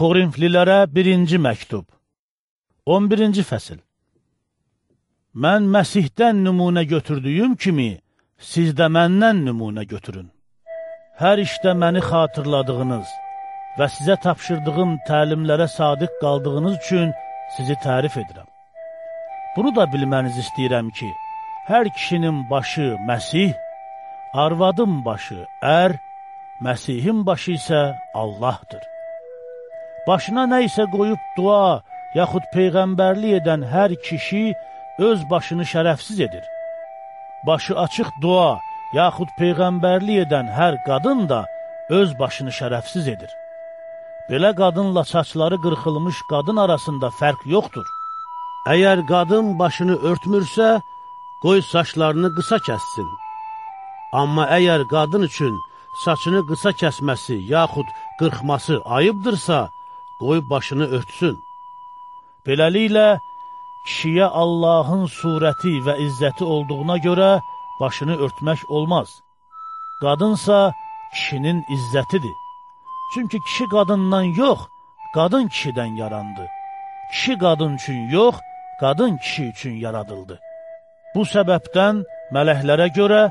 Korinflilərə birinci məktub 11-ci fəsil Mən Məsihdən nümunə götürdüyüm kimi, siz də məndən nümunə götürün. Hər işdə məni xatırladığınız və sizə tapşırdığım təlimlərə sadiq qaldığınız üçün sizi tərif edirəm. Bunu da bilməniz istəyirəm ki, hər kişinin başı Məsih, arvadın başı ər, Məsihin başı isə Allahdır. Başına nə isə qoyub dua, yaxud peyğəmbərlik edən hər kişi öz başını şərəfsiz edir. Başı açıq dua, yaxud peyğəmbərlik edən hər qadın da öz başını şərəfsiz edir. Belə qadınla saçları qırxılmış qadın arasında fərq yoxdur. Əgər qadın başını örtmürsə, qoy saçlarını qısa kəssin. Amma əgər qadın üçün saçını qısa kəsməsi yaxud qırxması ayıbdırsa, qoy başını örtsün. Beləliklə, kişiyə Allahın surəti və izzəti olduğuna görə başını örtmək olmaz. Qadınsa kişinin izzətidir. Çünki kişi qadından yox, qadın kişidən yarandı. Kişi qadın üçün yox, qadın kişi üçün yaradıldı. Bu səbəbdən mələklərə görə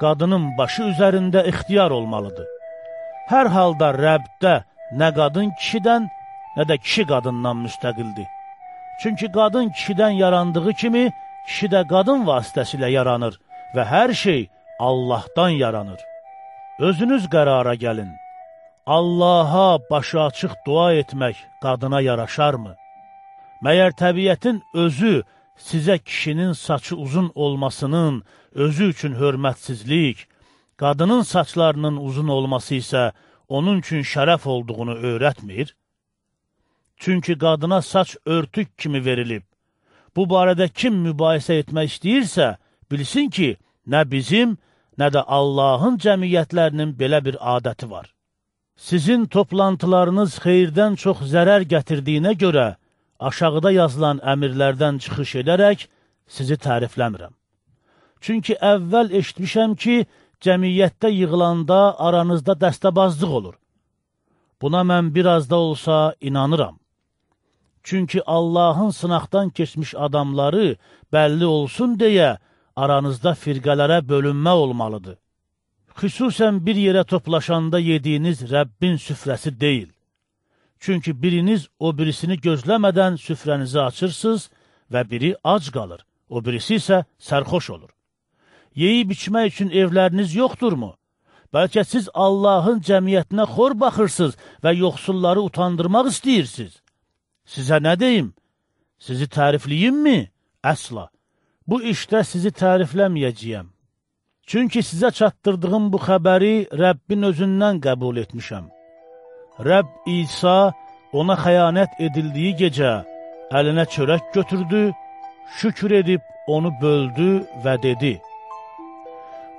qadının başı üzərində ixtiyar olmalıdır. Hər halda Rəbdə nə qadın kişidən, nə də kişi qadından müstəqildir. Çünki qadın kişidən yarandığı kimi, kişi də qadın vasitəsilə yaranır və hər şey Allahdan yaranır. Özünüz qərara gəlin. Allaha başı açıq dua etmək qadına yaraşarmı? Məyər təbiətin özü sizə kişinin saçı uzun olmasının özü üçün hörmətsizlik, qadının saçlarının uzun olması isə onun üçün şərəf olduğunu öyrətmir? Çünki qadına saç örtük kimi verilib. Bu barədə kim mübahisə etmək istəyirsə, bilsin ki, nə bizim, nə də Allahın cəmiyyətlərinin belə bir adəti var. Sizin toplantılarınız xeyirdən çox zərər gətirdiyinə görə, aşağıda yazılan əmirlərdən çıxış edərək sizi tərifləmirəm. Çünki əvvəl eşitmişəm ki, cəmiyyətdə yığılanda aranızda dəstəbazlıq olur. Buna mən biraz da olsa inanıram. Çünki Allahın sınaqdan keçmiş adamları bəlli olsun deyə aranızda firqələrə bölünmə olmalıdır. Xüsusən bir yerə toplaşanda yediyiniz Rəbbin süfrəsi deyil. Çünki biriniz o birisini gözləmədən süfrənizi açırsınız və biri ac qalır, o birisi isə sərxoş olur. Yeyib içmək üçün evləriniz yoxdurmu? Bəlkə siz Allahın cəmiyyətinə xor baxırsınız və yoxsulları utandırmaq istəyirsiniz. Sizə nə deyim? Sizi tərifləyimmi? Əsla. Bu işdə sizi tərifləməyəcəyəm. Çünki sizə çatdırdığım bu xəbəri Rəbbin özündən qəbul etmişəm. Rəbb İsa ona xəyanət edildiyi gecə əlinə çörək götürdü, şükür edib onu böldü və dedi,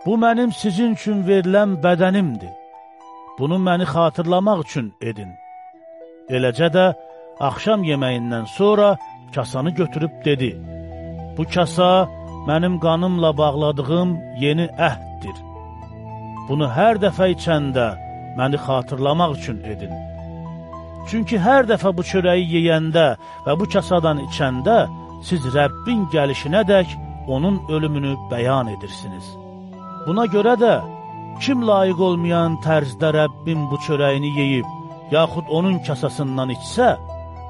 Bu mənim sizin üçün verilən bədənimdir. Bunu məni xatırlamaq üçün edin. Eləcə də axşam yeməyindən sonra kasanı götürüb dedi, Bu kasa mənim qanımla bağladığım yeni əhddir. Bunu hər dəfə içəndə məni xatırlamaq üçün edin. Çünki hər dəfə bu çörəyi yeyəndə və bu kasadan içəndə siz Rəbbin gəlişinə dək onun ölümünü bəyan edirsiniz. Buna görə də kim layiq olmayan tərzdə Rəbbin bu çörəyini yeyib, yaxud onun kasasından içsə,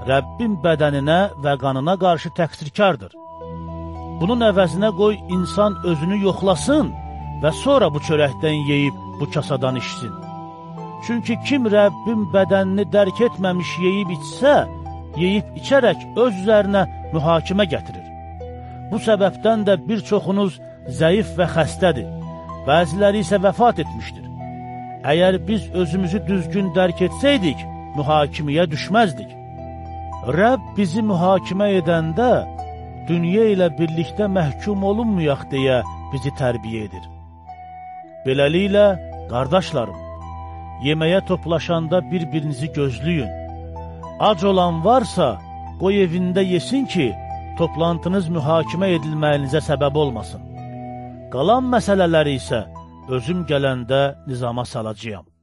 Rəbbin bədəninə və qanına qarşı təqsirkardır. Bunun əvəzinə qoy insan özünü yoxlasın və sonra bu çörəkdən yeyib bu kasadan içsin. Çünki kim Rəbbin bədənini dərk etməmiş yeyib içsə, yeyib içərək öz üzərinə mühakimə gətirir. Bu səbəbdən də bir çoxunuz zəif və xəstədir, bəziləri isə vəfat etmişdir. Əgər biz özümüzü düzgün dərk etsəydik, mühakiməyə düşməzdik. Rəbb bizi mühakimə edəndə, dünya ilə birlikdə məhkum olunmayaq deyə bizi tərbiyə edir. Beləliklə, qardaşlarım, yeməyə toplaşanda bir-birinizi gözləyin. Ac olan varsa, qoy evində yesin ki, toplantınız mühakimə edilməyinizə səbəb olmasın. Qalan məsələləri isə özüm gələndə nizama salacağam.